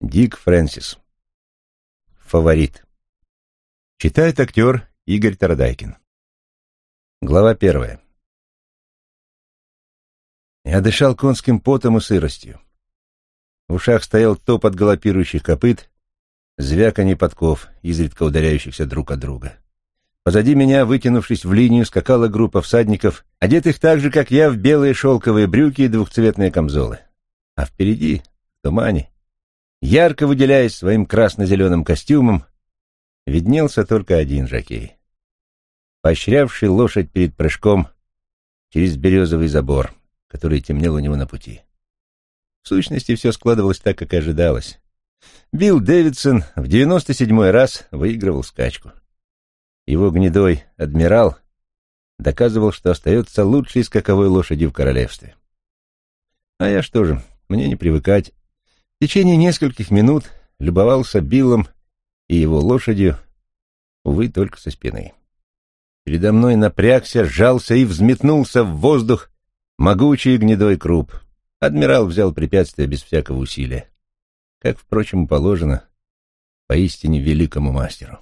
Дик Фрэнсис. Фаворит. Читает актер Игорь Тарадайкин. Глава первая. Я дышал конским потом и сыростью. В ушах стоял топот галопирующих копыт, звяканье подков, изредка ударяющихся друг от друга. Позади меня, вытянувшись в линию, скакала группа всадников, одетых так же, как я, в белые шелковые брюки и двухцветные камзолы. А впереди, в тумане, ярко выделяясь своим красно-зеленым костюмом, виднелся только один жокей, поощрявший лошадь перед прыжком через березовый забор, который темнел у него на пути. В сущности, все складывалось так, как и ожидалось. Билл Дэвидсон в девяносто седьмой раз выигрывал скачку. Его гнедой адмирал доказывал, что остается лучшей скаковой лошадью в королевстве. А я что же, мне не привыкать в течение нескольких минут любовался Биллом и его лошадью, увы, только со спины. Передо мной напрягся, сжался и взметнулся в воздух могучий гнедой круп. Адмирал взял препятствие без всякого усилия, как, впрочем, положено поистине великому мастеру.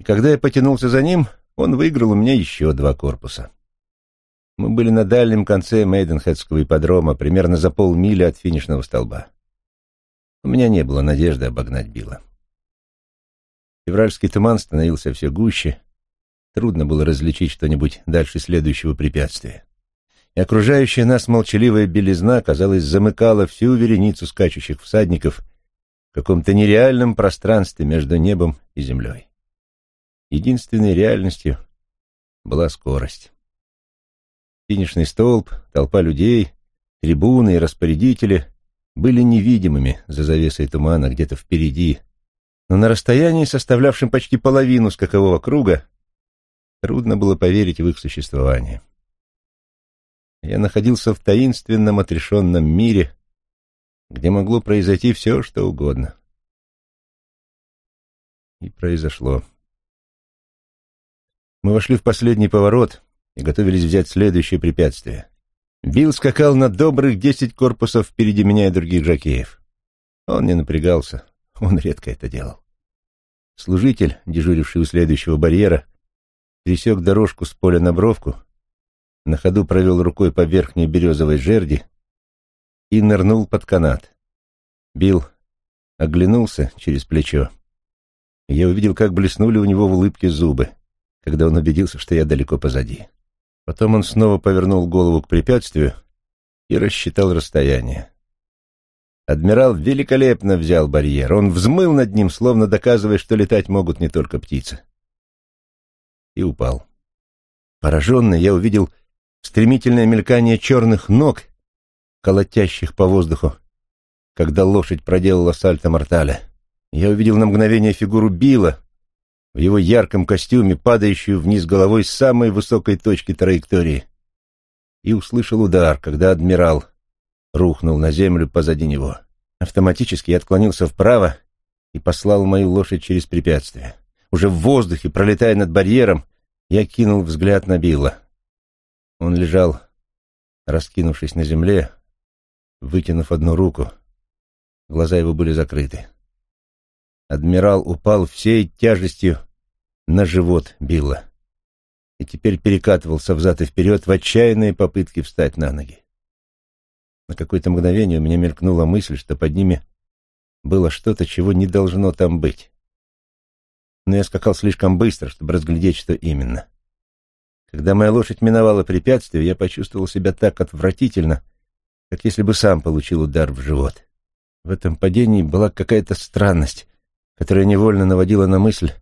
И когда я потянулся за ним, он выиграл у меня еще два корпуса. Мы были на дальнем конце Мейденхедского ипподрома, примерно за полмили от финишного столба. У меня не было надежды обогнать Билла. Февральский туман становился все гуще, трудно было различить что-нибудь дальше следующего препятствия. И окружающая нас молчаливая белизна, казалось, замыкала всю вереницу скачущих всадников в каком-то нереальном пространстве между небом и землей. Единственной реальностью была скорость. Финишный столб, толпа людей, трибуны и распорядители были невидимыми за завесой тумана где-то впереди, но на расстоянии, составлявшем почти половину скакового круга, трудно было поверить в их существование. Я находился в таинственном отрешенном мире, где могло произойти все, что угодно. И произошло. Мы вошли в последний поворот и готовились взять следующее препятствие. Билл скакал на добрых десять корпусов впереди меня и других жокеев. Он не напрягался, он редко это делал. Служитель, дежуривший у следующего барьера, пересек дорожку с поля на бровку, на ходу провел рукой по верхней березовой жерди и нырнул под канат. Билл оглянулся через плечо, я увидел, как блеснули у него в улыбке зубы, когда он убедился, что я далеко позади. Потом он снова повернул голову к препятствию и рассчитал расстояние. Адмирал великолепно взял барьер. Он взмыл над ним, словно доказывая, что летать могут не только птицы. И упал. Пораженный, я увидел стремительное мелькание черных ног, колотящих по воздуху, когда лошадь проделала сальто мортале. Я увидел на мгновение фигуру Билла, в его ярком костюме, падающую вниз головой с самой высокой точки траектории, и услышал удар, когда адмирал рухнул на землю позади него. Автоматически я отклонился вправо и послал мою лошадь через препятствие. Уже в воздухе, пролетая над барьером, я кинул взгляд на Билла. Он лежал, раскинувшись на земле, вытянув одну руку. Глаза его были закрыты. Адмирал упал всей тяжестью на живот Билла и теперь перекатывался взад и вперед в отчаянной попытке встать на ноги. На какое-то мгновение у меня мелькнула мысль, что под ними было что-то, чего не должно там быть. Но я скакал слишком быстро, чтобы разглядеть, что именно. Когда моя лошадь миновала препятствие, я почувствовал себя так отвратительно, как если бы сам получил удар в живот. В этом падении была какая-то странность, которая невольно наводила на мысль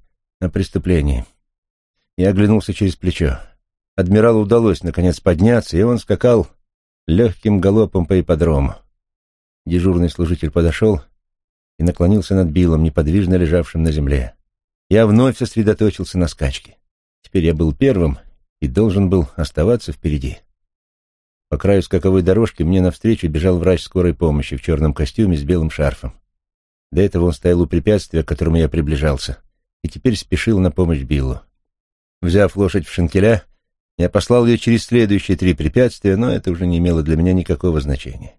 о преступлении. Я оглянулся через плечо. Адмиралу удалось, наконец, подняться, и он скакал легким галопом по ипподрому. Дежурный служитель подошел и наклонился над Биллом, неподвижно лежавшим на земле. Я вновь сосредоточился на скачке. Теперь я был первым и должен был оставаться впереди. По краю скаковой дорожки мне навстречу бежал врач скорой помощи в черном костюме с белым шарфом. До этого он стоял у препятствия, к которому я приближался, и теперь спешил на помощь Биллу. Взяв лошадь в шинкеля, я послал ее через следующие три препятствия, но это уже не имело для меня никакого значения.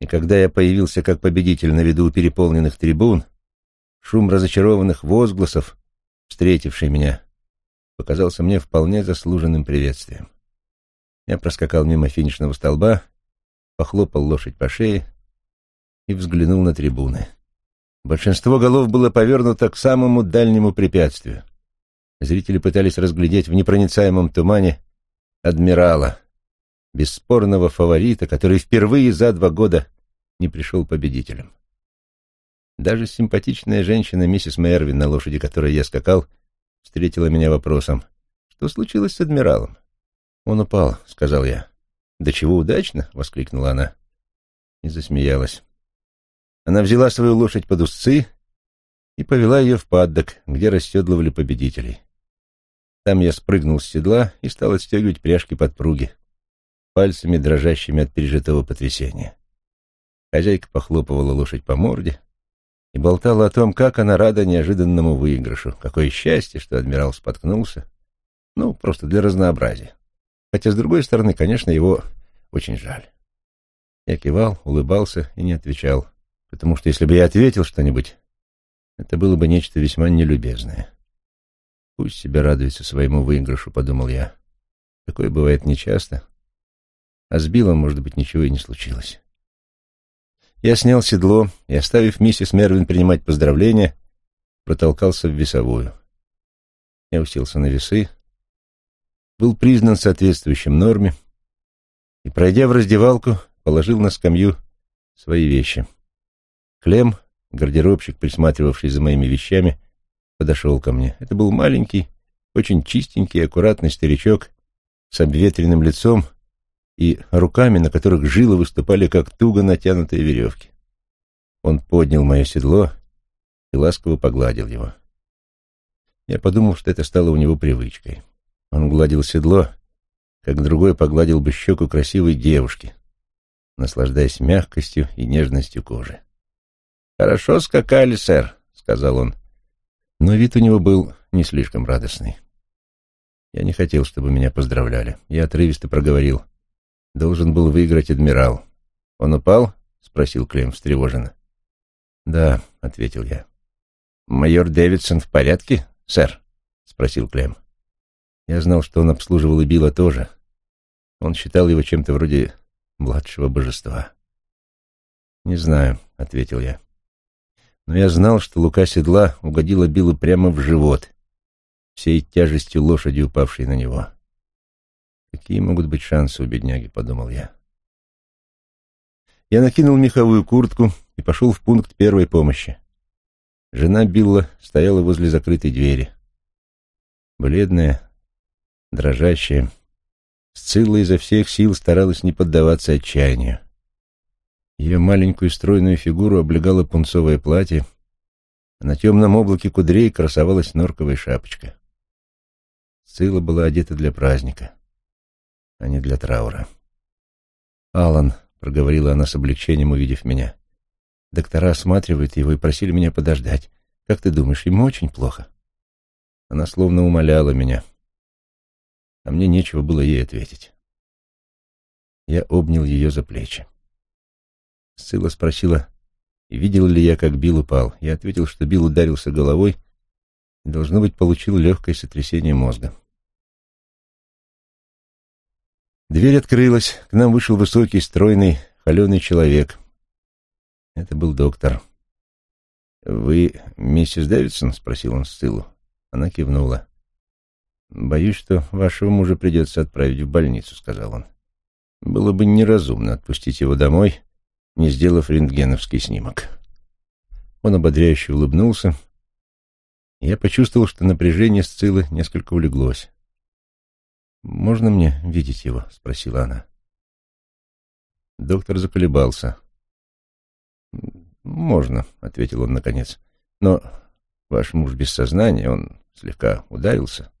И когда я появился как победитель на виду переполненных трибун, шум разочарованных возгласов, встретивший меня, показался мне вполне заслуженным приветствием. Я проскакал мимо финишного столба, похлопал лошадь по шее и взглянул на трибуны. Большинство голов было повернуто к самому дальнему препятствию. Зрители пытались разглядеть в непроницаемом тумане адмирала, бесспорного фаворита, который впервые за два года не пришел победителем. Даже симпатичная женщина миссис Мервин, на лошади которой я скакал, встретила меня вопросом, что случилось с адмиралом. «Он упал», — сказал я. «Да чего удачно!» — воскликнула она и засмеялась. Она взяла свою лошадь под узцы и повела ее в паддок, где расседлывали победителей. Там я спрыгнул с седла и стал отстегивать пряжки подпруги, пальцами, дрожащими от пережитого потрясения. Хозяйка похлопывала лошадь по морде и болтала о том, как она рада неожиданному выигрышу. Какое счастье, что адмирал споткнулся. Ну, просто для разнообразия. Хотя, с другой стороны, конечно, его очень жаль. Я кивал, улыбался и не отвечал потому что если бы я ответил что-нибудь, это было бы нечто весьма нелюбезное. Пусть себе радуется своему выигрышу, подумал я. Такое бывает нечасто. А с Биллом, может быть, ничего и не случилось. Я снял седло и, оставив миссис Мервин принимать поздравления, протолкался в весовую. Я уселся на весы, был признан соответствующим норме и, пройдя в раздевалку, положил на скамью свои вещи — Клем, гардеробщик, присматривавший за моими вещами, подошел ко мне. Это был маленький, очень чистенький, аккуратный старичок с обветренным лицом и руками, на которых жилы выступали, как туго натянутые веревки. Он поднял мое седло и ласково погладил его. Я подумал, что это стало у него привычкой. Он гладил седло, как другой погладил бы щеку красивой девушки, наслаждаясь мягкостью и нежностью кожи. «Хорошо скакали, сэр», — сказал он. Но вид у него был не слишком радостный. Я не хотел, чтобы меня поздравляли. Я отрывисто проговорил. Должен был выиграть адмирал. «Он упал?» — спросил Клем встревоженно. «Да», — ответил я. «Майор Дэвидсон в порядке, сэр?» — спросил Клем. Я знал, что он обслуживал и Билла тоже. Он считал его чем-то вроде младшего божества. «Не знаю», — ответил я но я знал, что лука седла угодила Биллу прямо в живот, всей тяжестью лошади, упавшей на него. «Какие могут быть шансы у бедняги?» — подумал я. Я накинул меховую куртку и пошел в пункт первой помощи. Жена Билла стояла возле закрытой двери. Бледная, дрожащая, Сцилла изо всех сил старалась не поддаваться отчаянию. Ее маленькую стройную фигуру облегало пунцовое платье, а на темном облаке кудрей красовалась норковая шапочка. Сцилла была одета для праздника, а не для траура. «Алан», — проговорила она с облегчением, увидев меня, — «доктора осматривают его и просили меня подождать. Как ты думаешь, ему очень плохо?» Она словно умоляла меня, а мне нечего было ей ответить. Я обнял ее за плечи. Сцилла спросила, видел ли я, как Билл упал. Я ответил, что Билл ударился головой и, должно быть, получил легкое сотрясение мозга. Дверь открылась, к нам вышел высокий, стройный, холеный человек. Это был доктор. «Вы миссис Дэвидсон?» — спросил он Сциллу. Она кивнула. «Боюсь, что вашего мужа придется отправить в больницу», — сказал он. «Было бы неразумно отпустить его домой не сделав рентгеновский снимок. Он ободряюще улыбнулся. Я почувствовал, что напряжение Сцилы несколько улеглось. «Можно мне видеть его?» — спросила она. Доктор заколебался. «Можно», — ответил он наконец. «Но ваш муж без сознания, он слегка ударился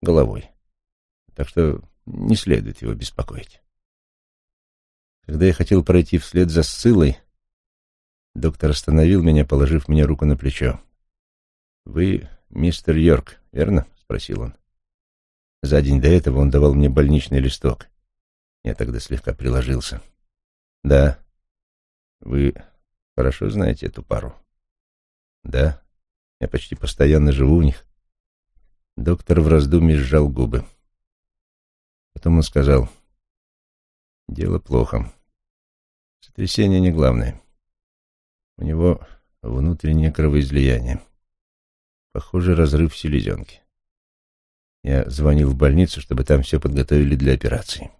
головой. Так что не следует его беспокоить». Когда я хотел пройти вслед за Сцилой, доктор остановил меня, положив мне руку на плечо. «Вы мистер Йорк, верно?» — спросил он. За день до этого он давал мне больничный листок. Я тогда слегка приложился. «Да». Вы хорошо знаете эту пару? Да, я почти постоянно живу у них. Доктор в раздумье сжал губы. Потом он сказал, дело плохо. Сотрясение не главное. У него внутреннее кровоизлияние. Похоже, разрыв селезенки. Я звонил в больницу, чтобы там все подготовили для операции.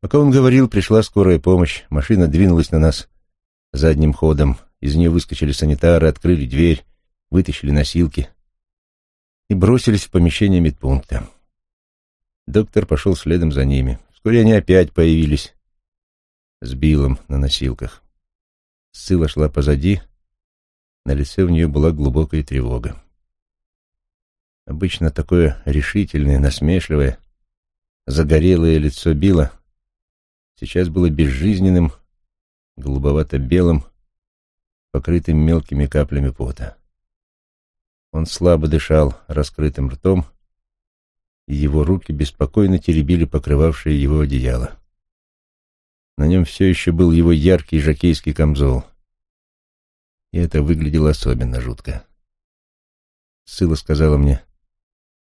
Пока он говорил, пришла скорая помощь. Машина двинулась на нас задним ходом. Из нее выскочили санитары, открыли дверь, вытащили носилки и бросились в помещение медпункта. Доктор пошел следом за ними. Вскоре они опять появились с Биллом на носилках. Сцилла шла позади, на лице у нее была глубокая тревога. Обычно такое решительное, насмешливое, загорелое лицо Билла сейчас было безжизненным, голубовато-белым, покрытым мелкими каплями пота. Он слабо дышал раскрытым ртом, и его руки беспокойно теребили покрывавшее его одеяло. На нем все еще был его яркий жакейский камзол, и это выглядело особенно жутко. Сыла сказала мне,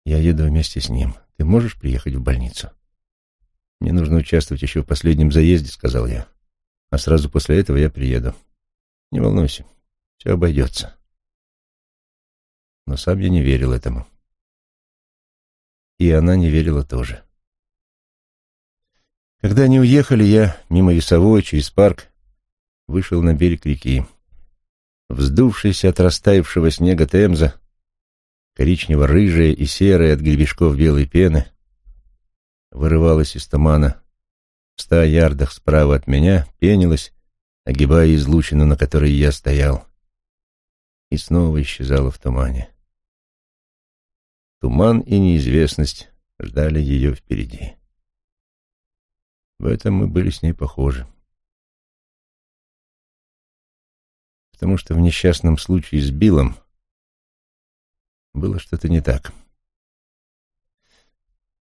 «Я еду вместе с ним. Ты можешь приехать в больницу?» «Мне нужно участвовать еще в последнем заезде», — сказал я. «А сразу после этого я приеду. Не волнуйся, все обойдется». Но сам я не верил этому. И она не верила тоже. Когда они уехали, я мимо весовой, через парк, вышел на берег реки. Вздувшаяся от растаявшего снега Темза, коричнево-рыжая и серая от гребешков белой пены, вырывалась из тумана в ста ярдах справа от меня, пенилась, огибая излучину, на которой я стоял, и снова исчезала в тумане. Туман и неизвестность ждали ее впереди. В этом мы были с ней похожи. потому что в несчастном случае с Биллом было что-то не так.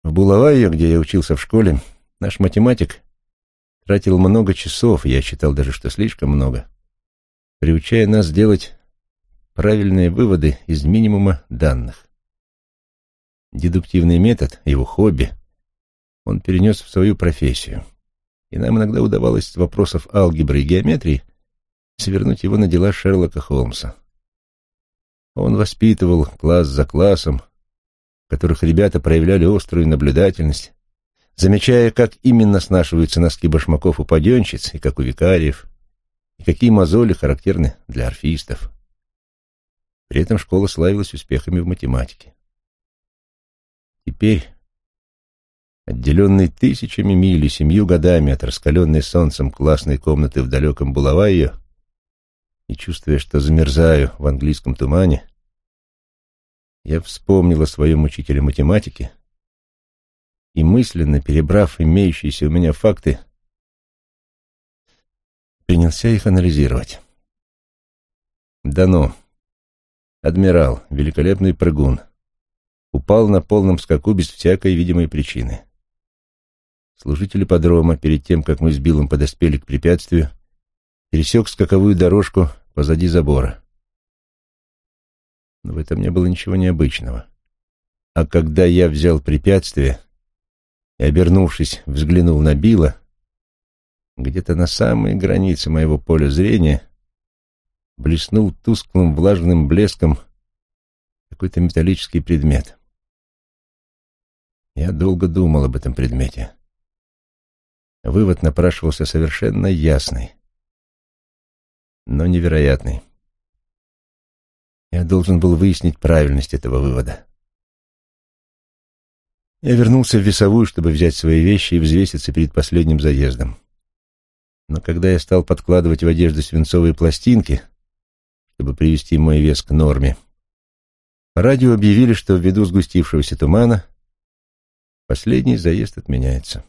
В Булавайо, где я учился в школе, наш математик тратил много часов, я считал даже, что слишком много, приучая нас делать правильные выводы из минимума данных. Дедуктивный метод, его хобби, он перенес в свою профессию, и нам иногда удавалось с вопросов алгебры и геометрии свернуть его на дела Шерлока Холмса. Он воспитывал класс за классом, в которых ребята проявляли острую наблюдательность, замечая, как именно снашиваются носки башмаков у паденщиц и как у викариев, и какие мозоли характерны для орфистов. При этом школа славилась успехами в математике. Теперь, отделенный тысячами миль и семью годами от раскаленной солнцем классной комнаты в далеком Булавайо, и, чувствуя, что замерзаю в английском тумане, я вспомнил о своем учителе математики и, мысленно перебрав имеющиеся у меня факты, принялся их анализировать. Дано. Адмирал, великолепный прыгун, упал на полном скаку без всякой видимой причины. Служитель подрома, перед тем, как мы с Биллом подоспели к препятствию, пересек скаковую дорожку позади забора. Но в этом не было ничего необычного. А когда я взял препятствие и, обернувшись, взглянул на Билла, где-то на самой границе моего поля зрения блеснул тусклым влажным блеском какой-то металлический предмет. Я долго думал об этом предмете. Вывод напрашивался совершенно ясный но невероятный. Я должен был выяснить правильность этого вывода. Я вернулся в весовую, чтобы взять свои вещи и взвеситься перед последним заездом. Но когда я стал подкладывать в одежду свинцовые пластинки, чтобы привести мой вес к норме, по радио объявили, что ввиду сгустившегося тумана последний заезд отменяется.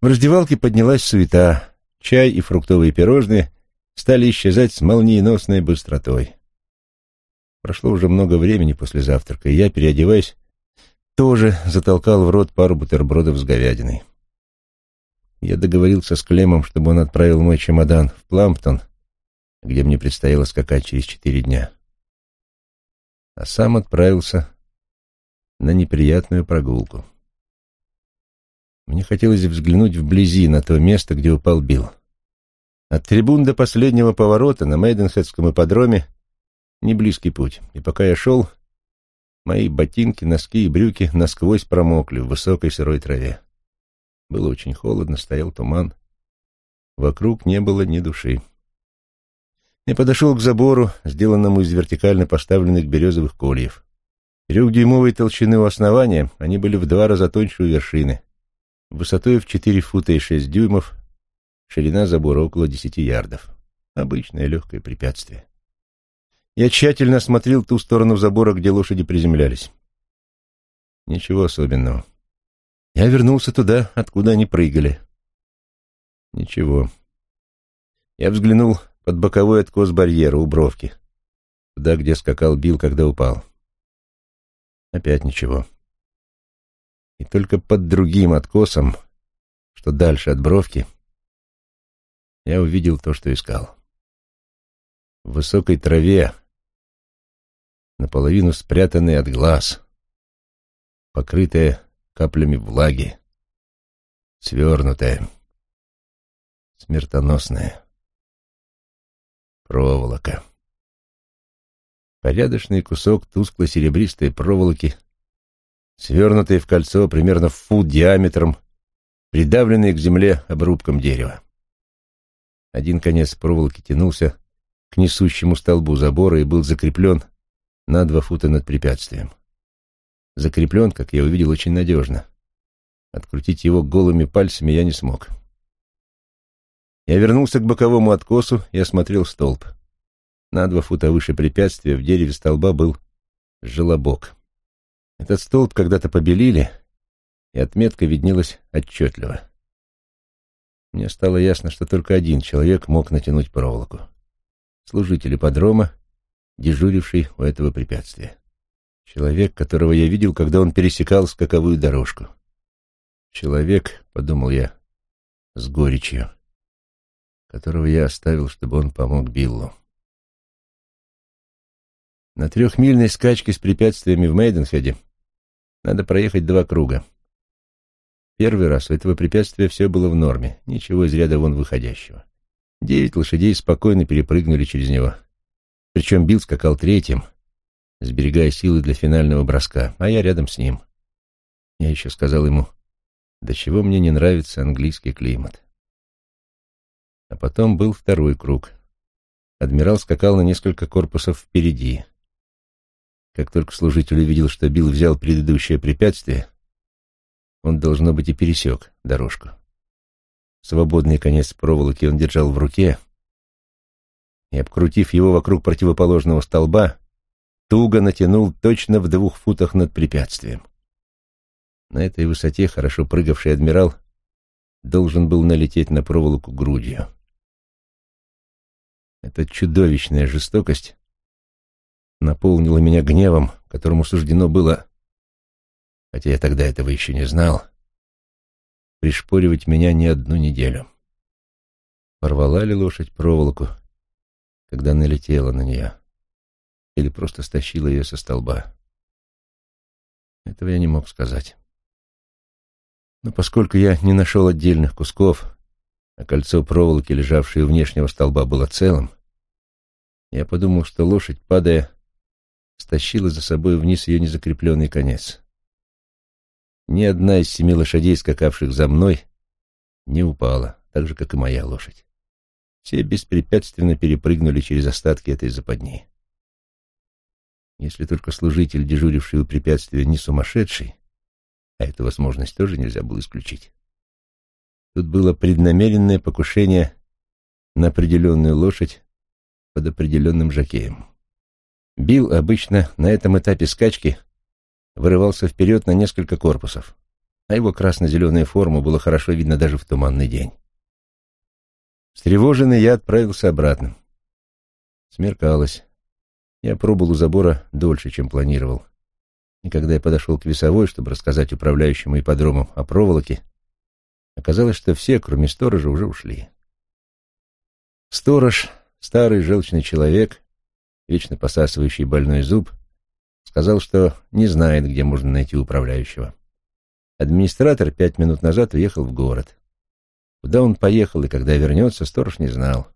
В раздевалке поднялась суета, чай и фруктовые пирожные стали исчезать с молниеносной быстротой. Прошло уже много времени после завтрака, и я, переодеваясь, тоже затолкал в рот пару бутербродов с говядиной. Я договорился с Клемом, чтобы он отправил мой чемодан в Пламптон, где мне предстояло скакать через четыре дня. А сам отправился на неприятную прогулку. Мне хотелось взглянуть вблизи на то место, где упал Билл. От трибун до последнего поворота на Мейденхедском ипподроме не близкий путь, и пока я шел, мои ботинки, носки и брюки насквозь промокли в высокой сырой траве. Было очень холодно, стоял туман. Вокруг не было ни души. Я подошел к забору, сделанному из вертикально поставленных березовых кольев. Трехдюймовой толщины у основания они были в два раза тоньше у вершины, высотой в четыре фута и шесть дюймов, ширина забора около десяти ярдов. Обычное легкое препятствие. Я тщательно осмотрел ту сторону забора, где лошади приземлялись. Ничего особенного. Я вернулся туда, откуда они прыгали. Ничего. Я взглянул под боковой откос барьера у бровки, туда, где скакал Билл, когда упал. Опять ничего. И только под другим откосом, что дальше от бровки, я увидел то, что искал. В высокой траве, наполовину спрятанной от глаз, покрытая каплями влаги, свернутая, смертоносная проволока. Порядочный кусок тусклой серебристой проволоки, свернутый в кольцо примерно в фут диаметром, придавленный к земле обрубком дерева. Один конец проволоки тянулся к несущему столбу забора и был закреплен на два фута над препятствием закреплен, как я увидел, очень надежно. Открутить его голыми пальцами я не смог. Я вернулся к боковому откосу и осмотрел столб. На два фута выше препятствия в дереве столба был желобок. Этот столб когда-то побелили, и отметка виднелась отчетливо. Мне стало ясно, что только один человек мог натянуть проволоку. Служитель ипподрома, дежуривший у этого препятствия. Человек, которого я видел, когда он пересекал скаковую дорожку. Человек, — подумал я, с горечью, которого я оставил, чтобы он помог Биллу. На трехмильной скачке с препятствиями в Мейденхеде надо проехать два круга. Первый раз у этого препятствия все было в норме, ничего из ряда вон выходящего. Девять лошадей спокойно перепрыгнули через него. Причем Билл скакал третьим — сберегая силы для финального броска, а я рядом с ним. Я еще сказал ему, до чего мне не нравится английский климат. А потом был второй круг. Адмирал скакал на несколько корпусов впереди. Как только служитель увидел, что Билл взял предыдущее препятствие, он, должно быть, и пересек дорожку. Свободный конец проволоки он держал в руке, и, обкрутив его вокруг противоположного столба, туго натянул точно в двух футах над препятствием. На этой высоте хорошо прыгавший адмирал должен был налететь на проволоку грудью. Эта чудовищная жестокость наполнила меня гневом, которому суждено было, хотя я тогда этого еще не знал, пришпоривать меня не одну неделю. Порвала ли лошадь проволоку, когда налетела на нее? или просто стащила ее со столба. Этого я не мог сказать. Но поскольку я не нашел отдельных кусков, а кольцо проволоки, лежавшее у внешнего столба, было целым, я подумал, что лошадь, падая, стащила за собой вниз ее незакрепленный конец. Ни одна из семи лошадей, скакавших за мной, не упала, так же, как и моя лошадь. Все беспрепятственно перепрыгнули через остатки этой западни. Если только служитель, дежуривший у препятствия, не сумасшедший, а эту возможность тоже нельзя было исключить. Тут было преднамеренное покушение на определенную лошадь под определенным жакеем. Билл обычно на этом этапе скачки вырывался вперед на несколько корпусов, а его красно-зеленую форму было хорошо видно даже в туманный день. Встревоженный я отправился обратно. Смеркалось. Я пробыл у забора дольше, чем планировал. И когда я подошел к весовой, чтобы рассказать управляющему ипподромом о проволоке, Оказалось, что все, кроме сторожа, уже ушли. Сторож, старый желчный человек, вечно посасывающий больной зуб, сказал, что не знает, где можно найти управляющего. Администратор пять минут назад уехал в город. Куда он поехал и когда вернется, сторож не знал.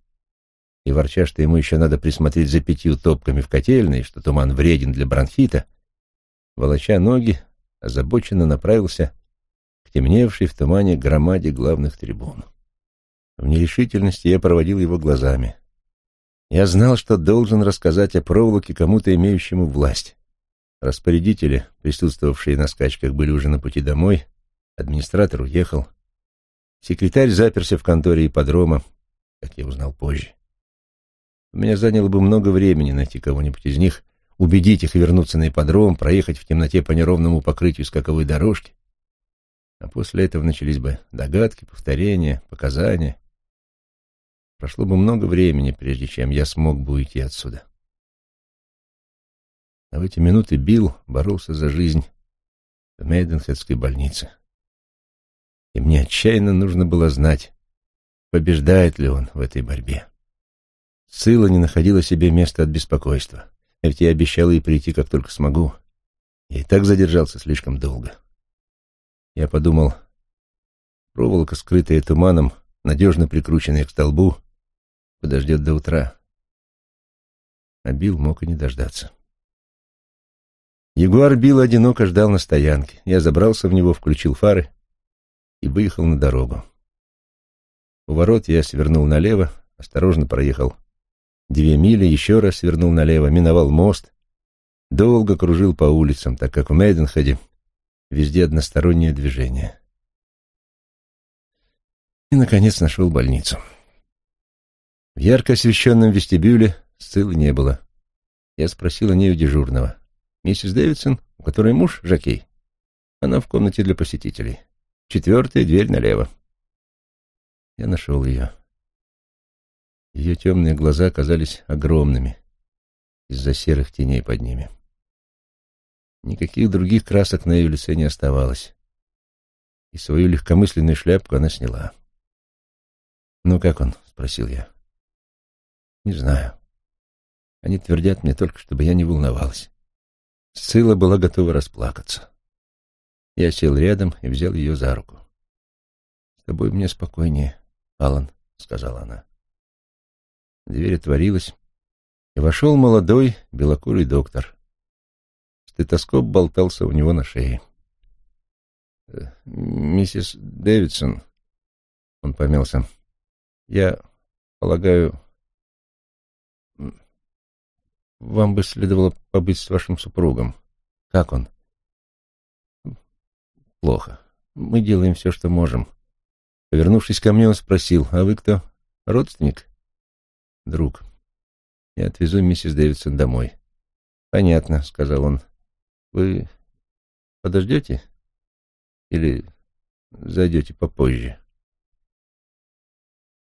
И ворча, что ему еще надо присмотреть за пятью топками в котельной, что туман вреден для бронхита, волоча ноги, озабоченно направился к темневшей в тумане громаде главных трибун. В нерешительности я проводил его глазами. Я знал, что должен рассказать о проволоке кому-то, имеющему власть. Распорядители, присутствовавшие на скачках, были уже на пути домой, администратор уехал. Секретарь заперся в конторе ипподрома, как я узнал позже. У меня заняло бы много времени найти кого-нибудь из них, убедить их вернуться на ипподром, проехать в темноте по неровному покрытию скаковой дорожки. А после этого начались бы догадки, повторения, показания. Прошло бы много времени, прежде чем я смог бы уйти отсюда. А в эти минуты Билл боролся за жизнь в Мейденхедской больнице. И мне отчаянно нужно было знать, побеждает ли он в этой борьбе. Сыла не находила себе места от беспокойства. А ведь я обещал ей прийти, как только смогу. Я и так задержался слишком долго. Я подумал, проволока, скрытая туманом, надежно прикрученная к столбу, подождет до утра. А Билл мог и не дождаться. Ягуар Билл одиноко ждал на стоянке. Я забрался в него, включил фары и выехал на дорогу. У ворот я свернул налево, осторожно проехал две мили, еще раз свернул налево, миновал мост, долго кружил по улицам, так как в Мейденхеде везде одностороннее движение. И, наконец, нашел больницу. В ярко освещенном вестибюле сцилы не было. Я спросил о ней у дежурного. Миссис Дэвидсон, у которой муж Жакей. Она в комнате для посетителей. Четвертая дверь налево. Я нашел ее. Ее темные глаза казались огромными из-за серых теней под ними. Никаких других красок на ее лице не оставалось. И свою легкомысленную шляпку она сняла. «Ну, как он?» — спросил я. «Не знаю. Они твердят мне только, чтобы я не волновалась. Сцилла была готова расплакаться. Я сел рядом и взял ее за руку. «С тобой мне спокойнее, Алан», — сказала она. Дверь отворилась, и вошел молодой белокурый доктор. Стетоскоп болтался у него на шее. «Э, «Миссис Дэвидсон», — он помялся, — «я полагаю, вам бы следовало побыть с вашим супругом. Как он? Плохо. Мы делаем все, что можем. Повернувшись ко мне, он спросил, а вы кто? Родственник? Друг. Я отвезу миссис Дэвидсон домой. Понятно, сказал он. Вы подождете? Или зайдете попозже?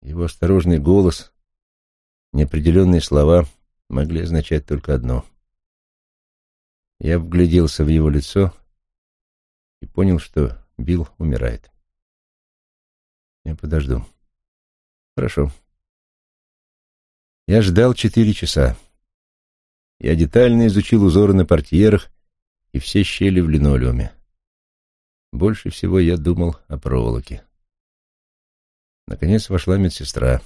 Его осторожный голос, неопределенные слова — могли означать только одно. Я вгляделся в его лицо и понял, что Билл умирает. Я подожду. Хорошо. Я ждал четыре часа. Я детально изучил узоры на портьерах и все щели в линолеуме. Больше всего я думал о проволоке. Наконец вошла медсестра.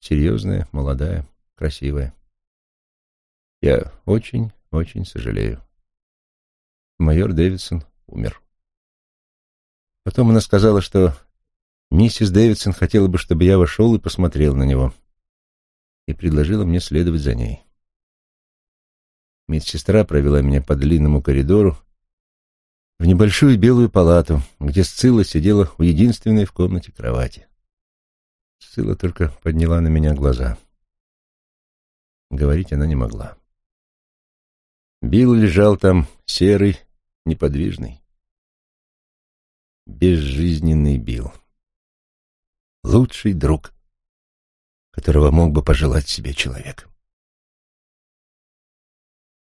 Серьезная, молодая красивая. Я очень, очень сожалею. Майор Дэвидсон умер. Потом она сказала, что миссис Дэвидсон хотела бы, чтобы я вошел и посмотрел на него, и предложила мне следовать за ней. Медсестра провела меня по длинному коридору в небольшую белую палату, где Сцилла сидела у единственной в комнате кровати. Сцилла только подняла на меня глаза — Говорить она не могла. Билл лежал там серый, неподвижный. Безжизненный Билл. Лучший друг, которого мог бы пожелать себе человек.